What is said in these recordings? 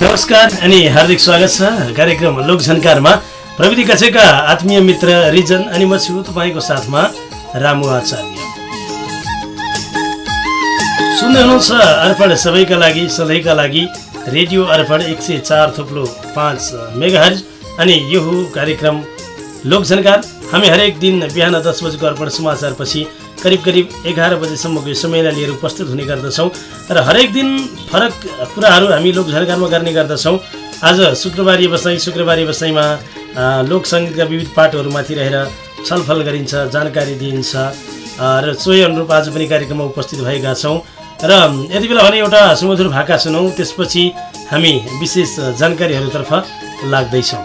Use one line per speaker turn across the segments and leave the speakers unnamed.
नमस्कार अनि हार्दिक स्वागत छ कार्यक्रम लोकझन्कारमा। प्रविधि कक्षका आत्मीय मित्र रिजन अनि म छु तपाईँको साथमा रामु आचार्य। सुन्दै हुनुहुन्छ अर्पण सबैका लागि सधैँका लागि रेडियो अर्पण एक सय चार थुप्रो पाँच मेगाहज अनि यो कार्यक्रम लोकझन्कार। हामी हरेक दिन बिहान दस बजेको अर्पण समाचारपछि करिब करिब एघार बजेसम्मको यो समयलाई लिएर उपस्थित हुने गर्दछौँ र हरेक दिन फरक कुराहरू हामी लोकझन्कारमा गर्ने गर्दछौँ। आज शुक्रबारी बसाइ शुक्रबारी बसाइमा लोक सङ्गीतका विविध पाठहरूमाथि रहेर छलफल गरिन्छ जानकारी दिइन्छ र सोही अनुरूप आज पनि कार्यक्रममा उपस्थित भएका छौँ। र यति बेला भने एउटा सुमधुर भाका सुनौँ त्यसपछि हामी विशेष जानकारीहरूतर्फ लाग्दैछौँ।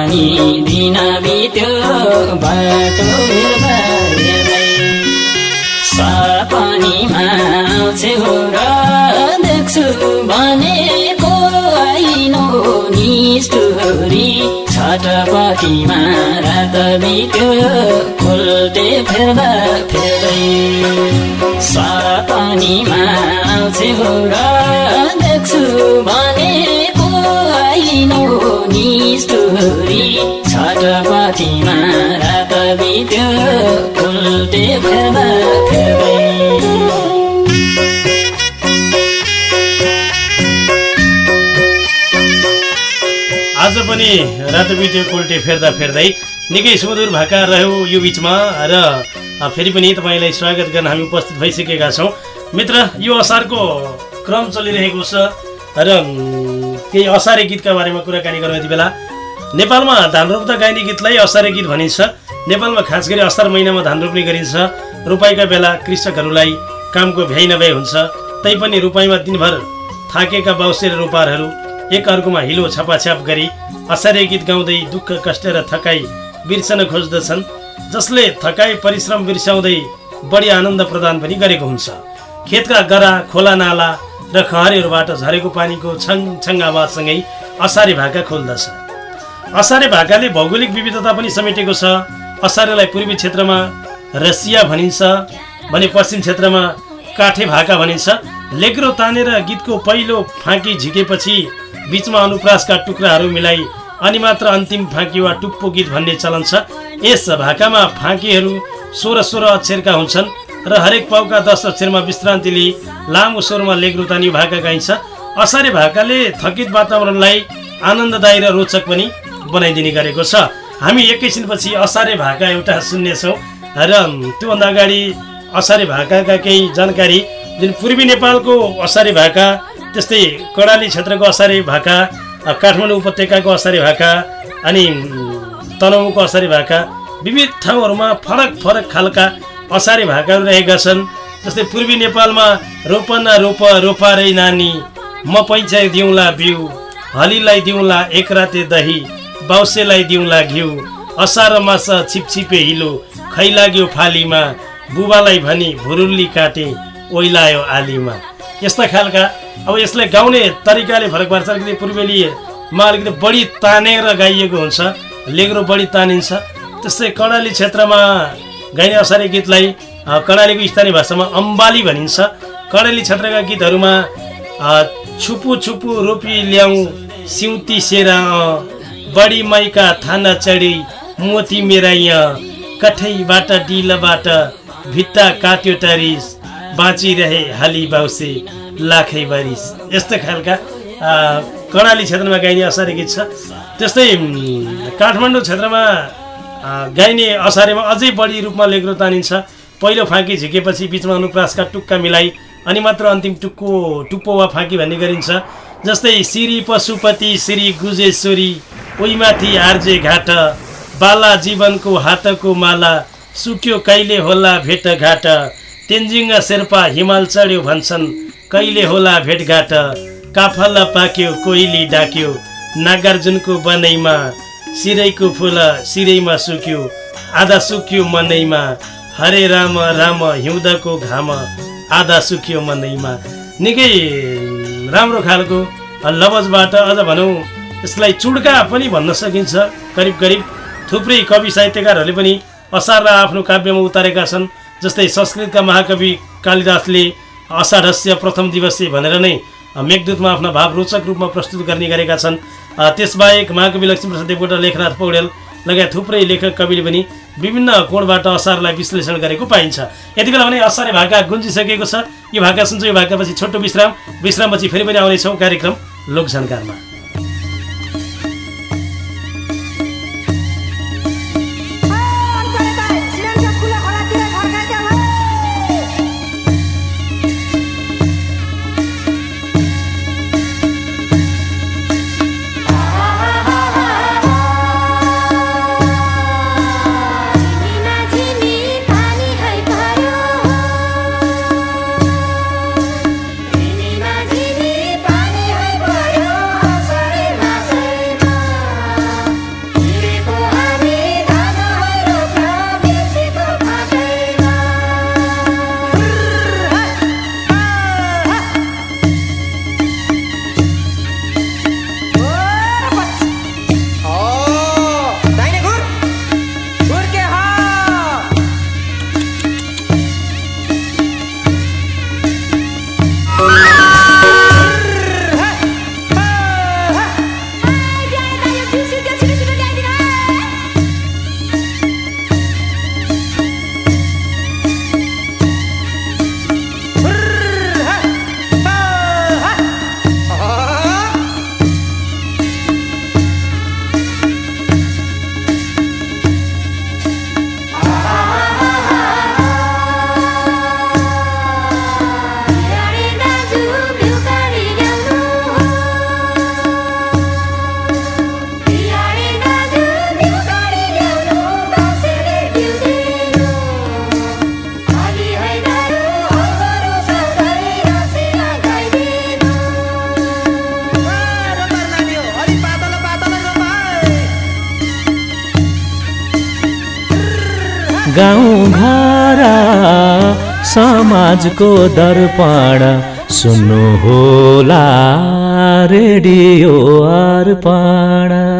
पनि दिन बित्यो बाटो सपनीमा आउँछु र देख्छु भनेको आइनो निष्ठुरी। छटपटीमा रात बित्यो खोल्टे फेर्दा फेर्दै। सपनीमा आउँछु र छटपटीमा रात बित्यो
आज पनि रातो बिट्यो कोल्टे फेर्दा फेर्दै निकै सुमधुर भाका रह्यो यो बिचमा र फेरि पनि तपाईँलाई स्वागत गर्न हामी उपस्थित भइसकेका छौँ। मित्र यो असारको क्रम चलिरहेको छ र केही असारे गीतका बारेमा कुराकानी गरौँ यति बेला नेपालमा धान रोप्दा गाइने गीतलाई असारे गीत भनिन्छ। नेपालमा खास गरी असार महिनामा धान रोप्ने गरिन्छ। रोपाइका बेला कृषकहरूलाई कामको भ्याइ नभ्याइ हुन्छ। तैपनि रोपाइँमा दिनभर थाकेका बाउसेर रोपारहरू एक अर्कोमा हिलो छपाछ्याप गरी असारे गीत गाउँदै दुःख कष्ट र थकाइ बिर्सन खोज्दछन्। जसले थकाइ परिश्रम बिर्साउँदै बढी आनन्द प्रदान पनि गरेको हुन्छ। खेतका गरा खोला नाला र खहरीहरूबाट झरेको पानीको छङ छङ आवाजसँगै असारे भाका खोल्दछ। असारे भाकाले भौगोलिक विविधता पनि समेटेको छ। असारेलाई पूर्वी क्षेत्रमा रसिया भनिन्छ भने पश्चिम क्षेत्रमा काठे भाका भनिन्छ। लेग्रो तानेर गीतको पहिलो फाँकी झिकेपछि बिचमा अनुप्रासका टुक्राहरू मिलाई अनि मात्र अन्तिम फाँकी वा टुप्पो गीत भन्ने चलन छ। यस भाकामा फाँकीहरू सोह्र सोह्र अक्षरका हुन्छन् र हरेक पाउका दस अक्षरमा विश्रान्ति लिई लामो स्वरमा लेग्रो तानियो भाका गाइन्छ। असारे भाकाले थकित वातावरणलाई आनन्ददायी र रोचक पनि बनाइदिने गरेको छ। हामी एकैछिनपछि असारे भाका एउटा सुन्नेछौँ। र त्योभन्दा अगाडि असारे भाकाका केही जानकारी। जुन पूर्वी नेपालको असारे भाका त्यस्तै कडाली क्षेत्रको असारे भाका काठमाडौँ उपत्यकाको असारे भाका अनि तनहुको असारे भाका विविध ठाउँहरूमा फरक फरक खालका असारे भाकाहरू रहेका छन्। जस्तै पूर्वी नेपालमा रोपन रोप रोपारै नानी म पैँचा दिउँला बिउ हलीलाई दिउँला एक राते दही बाउसेलाई दिउँला घिउ असार मास छिपछिपे हिलो खै लाग्यो फालीमा बुबालाई भनी भुरुल्ली काटे ओइलायो आलीमा। यस्ता खालका अब यसलाई गाउने तरिकाले फरक पार्छ। अलिकति पूर्वेलीमा अलिकति बढी तानेर गाइएको हुन्छ। लेग्रो बढी तानिन्छ। त्यस्तै कर्णाली क्षेत्रमा गाइने असारे गीतलाई कर्णालीको स्थानीय भाषामा अम्बाली भनिन्छ। कर्णाली क्षेत्रका गीतहरूमा छुपु छुपु रोपी ल्याउ सिउती सेरा बढी माइका थाना चढी मोती मेरा कठैबाट डिलबाट भित्ता काट्यो टरिस बाँचिरहे हाली बाउसे लाखै बारिस। यस्तो खालका कर्णाली क्षेत्रमा गाइने असारे गीत छ। त्यस्तै काठमाडौँ क्षेत्रमा गाइने असारेमा अझै बढी रूपमा लेग्रो तानिन्छ। पहिलो फाँकी झिकेपछि बिचमा अनुप्रासका टुक्का मिलाई अनि मात्र अन्तिम टुक्को टुप्पो वा फाँकी भन्ने गरिन्छ। जस्तै श्री पशुपति श्री गुजेश्वरी उहीमाथि आर्जे घाट बाला जीवनको हातको माला सुक्यो कहिले होला भेटघाट तेन्जिङ शेर्पा हिमाल चढ्यो भन्छन् कहिले होला भेटघाट काफल पाक्यो कोइली डाक्यो नागार्जुनको बनैमा सिरैको फुल सिरैमा सुक्यो आधा सुक्यो मनैमा हरे राम राम हिउँदको घाम आधा सुक्यो मनैमा। निकै राम्रो खालको लवजबाट अझ भनौँ यसलाई चुड्का पनि भन्न सकिन्छ। करिब करिब थुप्रै कवि साहित्यकारहरूले पनि असारलाई आफ्नो काव्यमा उतारेका छन् जस्तै संस्कृतका महाकवि कालिदासले अषाढस्य प्रथम दिवसे भनेर नै मेघदूतमा आफ्ना भाव रोचक रूपमा प्रस्तुत गर्ने गरेका छन्। त्यसबाहेक महाकवि लक्ष्मीप्रसाद देवकोटा लेखनाथ पौडेल लगायत थुप्रै लेखक कविले पनि विभिन्न कोणबाट असारलाई विश्लेषण गरेको पाइन्छ। यति बेला भने असारे भाका गुन्जिसकेको छ। यो भाका सुन्छ यो भाकापछि छोटो विश्राम। विश्रामपछि फेरि पनि आउनेछौँ कार्यक्रम लोकझन्कारमा।
घर समाजको दर्पण। सुन्नु होला रेडियो अर्पण।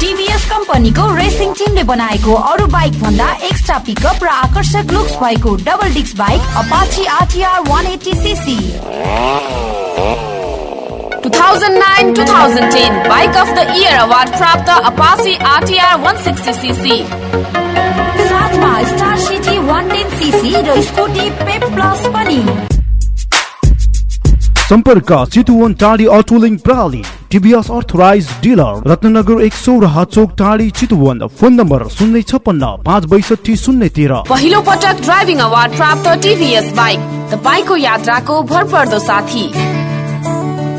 टिभीएस कम्पनीको रेसिङ टिमले बनाएको अरू बाइक भन्दा एक्स्ट्रा पिकअप र आकर्षक लुक्स भएको double disc bike Apache RTR 180 CC. 2009-2010 Bike of the Year Award प्राप्त Apache RTR 160cc साथमा स्टार सिटी 110cc र स्कुटी पेप प्लस पनि।
सम्पर्क चितुवन टाढी अटोलिङ प्रणाली। टिभीएस अर्थराइज डिलर रत्नगर एक सौ र चोक टाढी चितुवन फोन नम्बर शून्य छप्पन्न पाँच बैसठी शून्य तेह्र।
पहिलो पटक ड्राइभिङ अवार्ड प्राप्त टिभीएस बाइक तपाईँको यात्राको भरपर्दो साथी।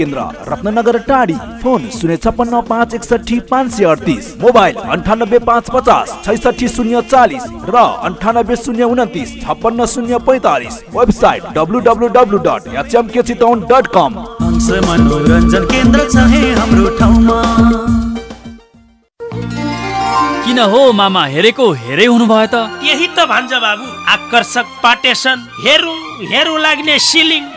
केन्द्र रत्नगर टाढी फोन शून्य छप्पन्न पाँच एकसठी पाँच सय अडतिस मोबाइल अन्ठानब्बे पाँच पचास छैसठी शून्य चालिस र अन्ठानब्बे शून्य उन्तिस छप्पन्न शून्य पैँतालिस website W W W dot HMK Chitwan dot com.
Hans मनोरञ्जन केन्द्र छ है हाम्रो ठाउँमा।
किन हो मामा हेरेको हेरै हुनुभयो त?
यही त भन्छ बाबु आकर्षक पाटेसन हेरौँ हेरौँ लाग्ने सिलिङ।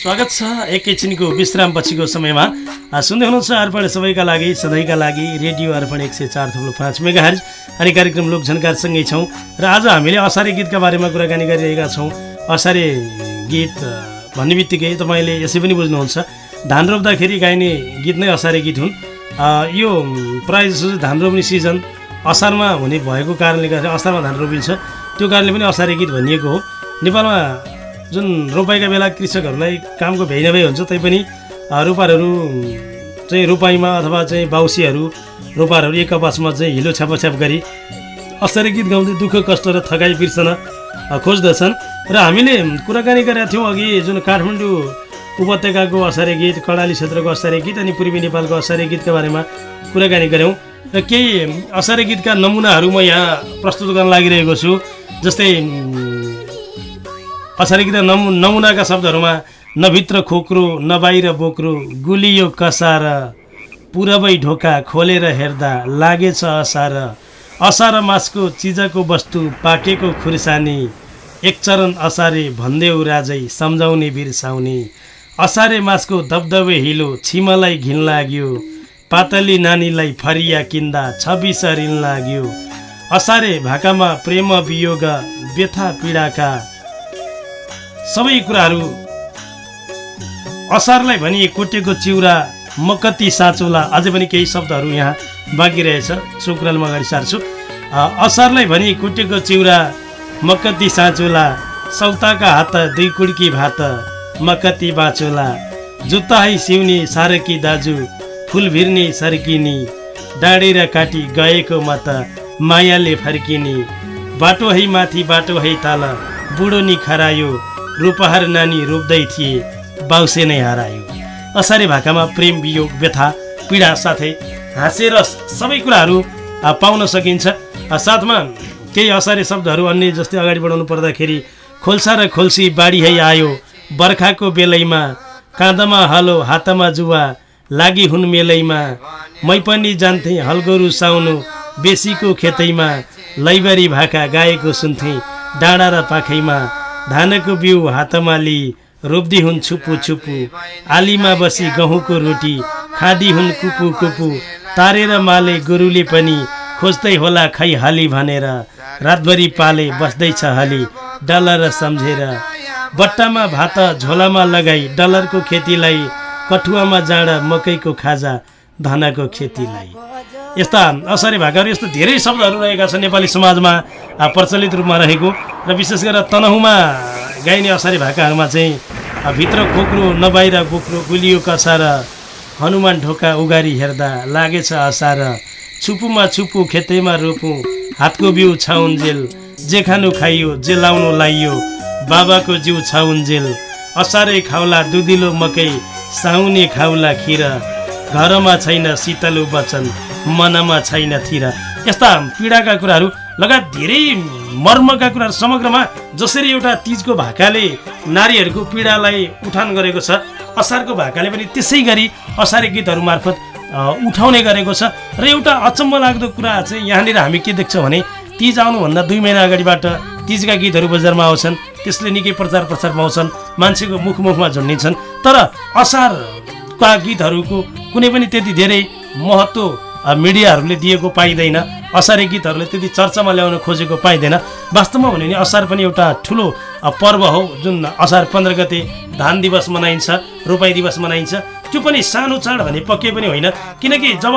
स्वागत छ एकैछिनको विश्राम पछिको समयमा। सुन्दै हुनुहुन्छ अर्पण सबैका लागि सधैँका लागि रेडियो अर्पण एक सय चार थुप्रो पाँच मेगा हर्ज अनि कार्यक्रम लोक झन्कारसँगै छौँ र आज हामीले असारे गीतका बारेमा कुराकानी गरिरहेका छौँ। असारे गीत भन्ने बित्तिकै तपाईँले यसै पनि बुझ्नुहुन्छ। धान रोप्दाखेरि गाइने गीत नै असारे गीत हुन्। यो प्रायः धान रोप्ने सिजन असारमा हुने भएको कारणले गर्दा असारमा धान रोपिन्छ। त्यो कारणले पनि असारे गीत भनिएको हो। नेपालमा जुन रोपाइका बेला कृषकहरूलाई कामको भ्याइ नभ्याइ हुन्छ तैपनि रोपारहरू चाहिँ रोपाइँमा अथवा चाहिँ बाउसीहरू रोपारहरू एक आपसमा चाहिँ हिलो छ्यापाछ्याप गरी असारे गीत गाउँदै दुःख कष्ट र थकाइ बिर्सन खोज्दछन्। र हामीले कुराकानी गरेका थियौँ अघि जुन काठमाडौँ उपत्यकाको असारे गीत कर्णाली क्षेत्रको असारे गीत अनि पूर्वी नेपालको असारे गीतका बारेमा कुराकानी गऱ्यौँ। र केही असारे गीतका नमुनाहरू म यहाँ प्रस्तुत गर्न लागिरहेको छु जस्तै असारे गीत नमु नमुनाका शब्दहरूमा नभित्र खोक्रो नबाहिर बोक्रो गुलियो कसार पुरबै ढोका खोलेर हेर्दा लागेछ असार। असार मासको चिजको वस्तु पाकेको खुर्सानी एक चरण असारे भन्देऊ राजै सम्झाउने बिर्साउने। असारे मासको दबदबे हिलो छिमलाई घिन लाग्यो पातली नानीलाई फरिया किन्दा छब्बिस रिन लाग्यो। असारे भाकामा प्रेम वियोग व्यथा पीडाका सबै कुराहरू असारलाई भनी कोटेको चिउरा मकती साँचोला अझै पनि केही शब्दहरू यहाँ बाँकी रहेछ। सुकुरालमा अगाडि सार्छु। असारलाई भनी कुटेको चिउरा मकती साँचोला सौताका हात दुई कुड्की भात मकती बाँचोला जुत्ता है सिउनी सारकी दाजु फुल भिर्ने सर्किनी डाँडेर काटी गएको मत मायाले फर्किने बाटो है माथि बाटो है तल बुढो नि खरायो रूपहार नानी रोप्दै थिए बाउसे नै हरायो। असारे भाकामा प्रेम वियोग व्यथा पीडा साथै हाँसेर सबै कुराहरू पाउन सकिन्छ। साथमा केही असारे शब्दहरू अन्य जस्तै अगाडि बढाउनु पर्दाखेरि खोल्सा र खोल्सी बाढी है आयो। बर्खाको बेलैमा काँधमा हलो हातमा जुवा लागि हुन् मेलैमा मै पनि जान्थेँ हलगोरु साउनु बेसीको खेतैमा लैबरी भाका गाएको सुन्थेँ डाँडा र पाखैमा। धानको बिउ हातमा लिई रोप्दी हुन् छुपु छुपु। आलीमा बसी गहुँको रोटी खाँदी हुन् कुपु कुपु। तारेर माले गोरुले पनि खोज्दै होला खै हाली भनेर। रातभरि पाले बस्दैछ हाली डलर सम्झेर। बट्टामा भात झोलामा लगाई डलरको खेतीलाई कठुवामा जाँडा मकैको खाजा धानको खेतीलाई। यस्ता असरी भाकाहरू यस्तो धेरै शब्दहरू रहेका छन् नेपाली समाजमा प्रचलित रूपमा रहेको। र विशेष गरेर तनहुमा गाइने असरी भाकाहरूमा चाहिँ भित्र खोक्रो नबाहिर गोक्रो गुलियो कसार हनुमान ढोका उगारी हेर्दा लागेछ असार छुपुमा छुपु खेतैमा रोपु हातको बिउ छाउन्जेल जे खानु खाइयो जे लाउनु लाइयो बाबाको जिउ छाउन्जेल असारै खाउला दुधिलो मकै साउने खाउला खिर घरमा छैन शीतलु वचन। मनमा छैन थिर। यस्ता पीडाका कुराहरू लगायत धेरै मर्मका कुराहरू समग्रमा जसरी एउटा तिजको भाकाले नारीहरूको पीडालाई उठान गरेको छ असारको भाकाले पनि त्यसै गरी असारे गीतहरू मार्फत उठाउने गरेको छ र एउटा अचम्म लाग्दो कुरा चाहिँ यहाँनिर हामी के देख्छौँ भने तिज आउनुभन्दा दुई महिना अगाडिबाट तिजका गीतहरू बजारमा आउँछन् त्यसले निकै प्रचार प्रसार पाउँछन् मान्छेको मुखमुखमा झुन्डिन्छन् तर असारका गीतहरूको कुनै पनि त्यति धेरै महत्त्व मिडियाहरूले दिएको पाइँदैन। असारे गीतहरूले त्यति चर्चामा ल्याउन खोजेको पाइँदैन। वास्तवमा भन्यो भने असार पनि एउटा ठुलो पर्व हो जुन असार पन्ध्र गते धान दिवस मनाइन्छ रोपाई दिवस मनाइन्छ। त्यो पनि सानो चाड भने पक्कै पनि होइन। किनकि जब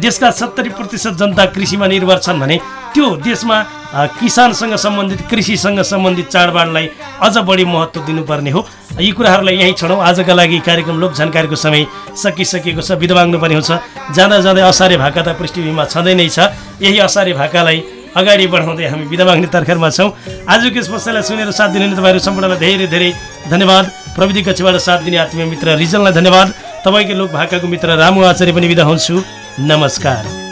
देशका सत्तरी प्रतिशत जनता कृषिमा निर्भर छन् भने त्यो देशमा किसानसँग सम्बन्धित कृषिसँग सम्बन्धित चाडबाडलाई अझ बढी महत्त्व दिनुपर्ने हो। यी कुराहरूलाई यहीँ छोडौँ। आजका लागि कार्यक्रम लोक जानकारीको समय सकिसकेको छ बिदा माग्नुपर्ने हुन्छ। जाँदा जाँदै असारे भाका त पृष्ठभूमिमा छँदै नै छ। यही असारे भाकालाई अगाडि बढाउँदै हामी बिदा माग्ने तर्खरमा छौँ। आजको यस पक्षलाई सुनेर साथ दिनुहुने तपाईँहरू सम्पूर्णलाई धेरै धेरै धन्यवाद। प्रविधि कक्षबाट साथ दिने आत्मीय मित्र रिजललाई धन्यवाद। तपाईँको लोक भाकाको मित्र रामु आचार्य पनि बिदा हुन्छु। नमस्कार।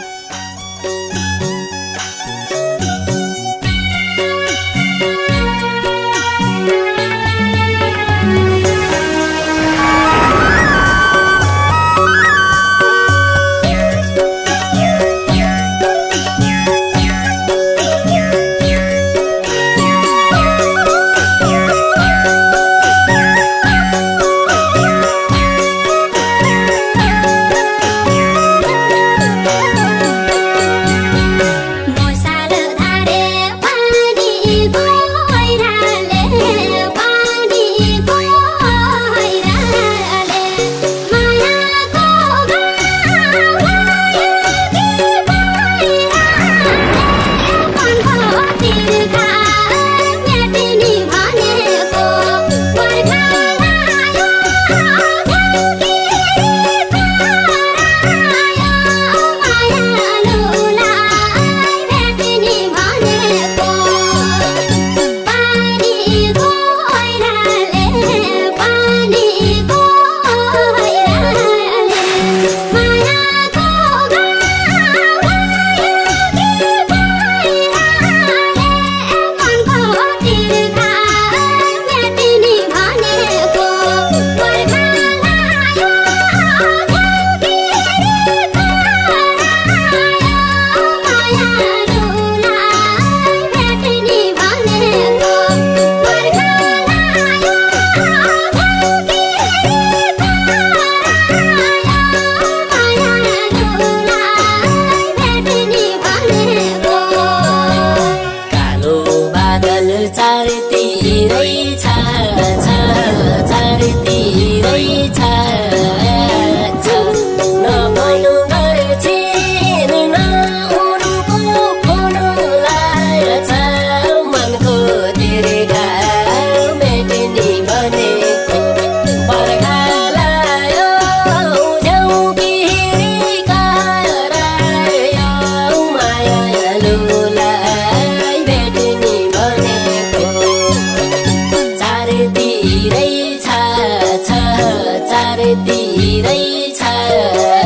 दिँदैछ